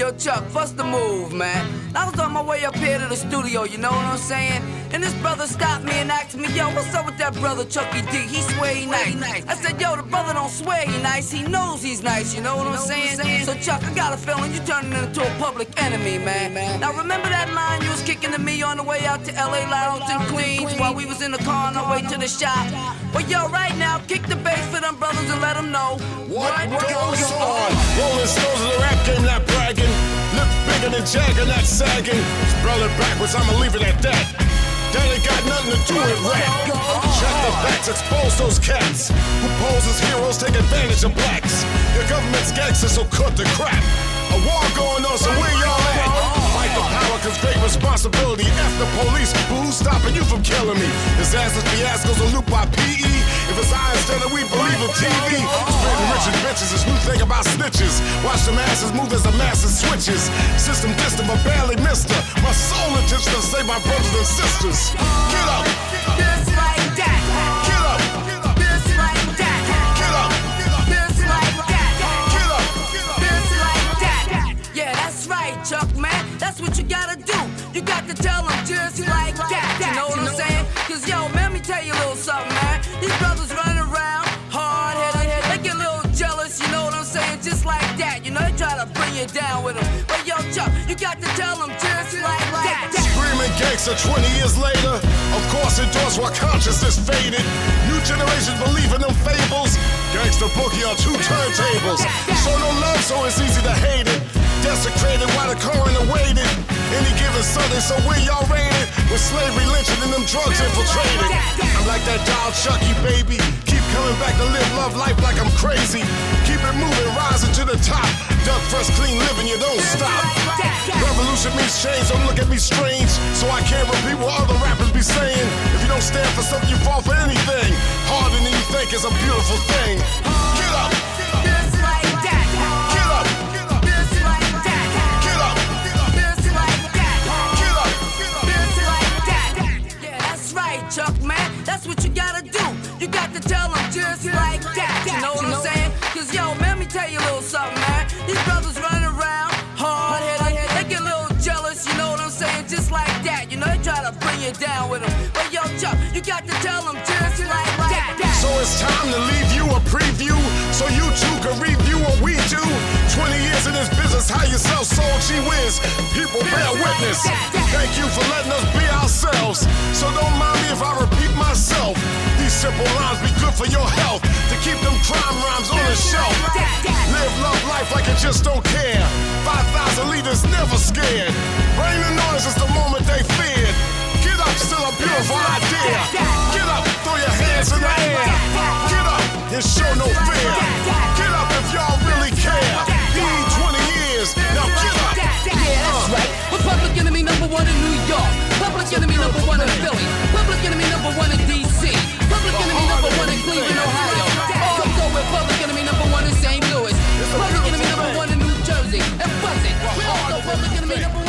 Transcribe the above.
Yo, Chuck, what's the move, man? I was on my way up here to the studio, you know what I'm saying? And this brother stopped me and asked me, yo, what's up with that brother Chucky D? He swear he nice. I said, yo, the brother don't swear he nice, he knows he's nice, you know what I'm saying? So Chuck, I got a feeling you turning into a public enemy, man. Now remember that line you was kicking to me on the way out to LA Lounge in Queens while we was in the car on our way to the shop? Well, yo, right now, kick the bass for them brothers and let them know what, what goes than Jagger, not sagging. Spell it backwards, I'ma leave it at that. That ain't got nothing to do with rap. Check the facts, expose those cats who pose as heroes, take advantage of blacks. Your government's gangsters, so cut the crap. A war going on, so where y'all at? Fight the power, cause great responsibility. F the police, but who's stopping you from killing me? Disasters, fiascos, a loop by PE. If it's I instead of we believe in TV. Spreading rich and bitches is new thing about snitches. Watch the masses move as the masses switches. System distant, but barely missed her. My soul intention to save my brothers and sisters. Get up! Just like gotta do. You got to tell them just like that. You know what I'm saying? Cause yo, man, let me tell you a little something, man. These brothers running around, hard headed, they get a little jealous, you know what I'm saying? Just like that. You know, they try to bring you down with them. But yo, Chuck, you got to tell them just like that. Screaming gangster 20 years later. Of course, endorsed while consciousness faded. New generations believe in them fables. Gangster boogie on two turntables. Any given Sunday, so where y'all raided? With slavery lynching and them drugs infiltrated. I'm like that doll Chucky, baby. Keep coming back to live love life like I'm crazy. Keep it moving, rising to the top. Duck fresh, clean living, you don't stop. Revolution means change, don't look at me strange. So I can't repeat what other rappers be saying. If you don't stand for something, you fall for anything. Harder than you think is a beautiful thing. Try to bring you down with them. But yo, Chuck, you got to tell them just like that. So it's time to leave you a preview so you too can review what we do. 20 years in this business, how you sell soul, gee whiz. People bear witness. Thank you for letting us be ourselves. So don't mind me if I repeat myself. These simple lines be good for your health. To keep them crime rhymes on the shelf. there. Get up if y'all really care. Need 20 years, now get up. Yeah, that's right. Republic enemy number one in New York. Public enemy number one in Philly. Public enemy number one in D.C. Public enemy number one in Cleveland, Ohio. Also with public enemy number one in St. Louis. Public enemy number one in New Jersey. And fuck it. We also public enemy number